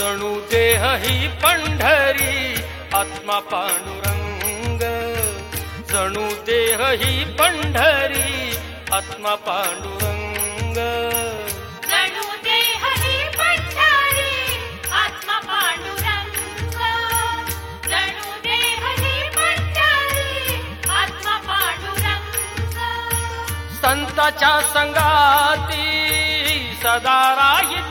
जणू देह ही पंढरी आत्मा पांडुरंग. जणू देह ही पंढरी आत्मा पांडुरंग. संताच्या संगाती सदा राहित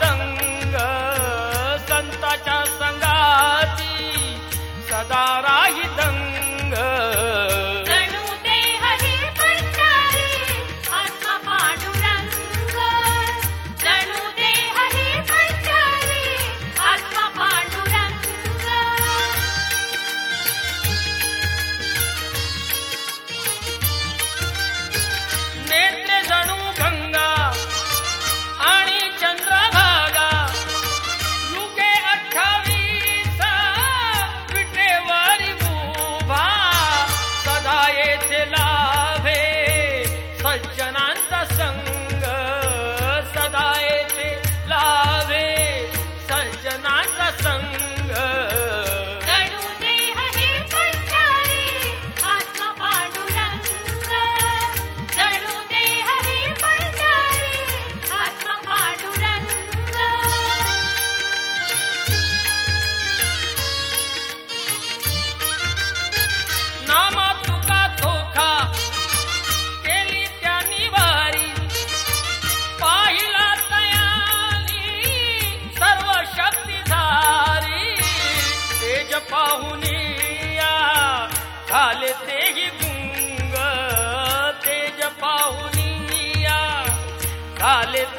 vale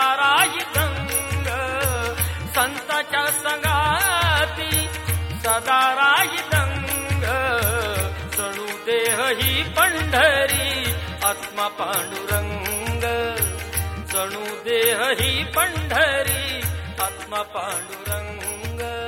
ही पंढरी आत्मा पांडुरंग। जणू देह ही पंढरी आत्मा पांडुरंग।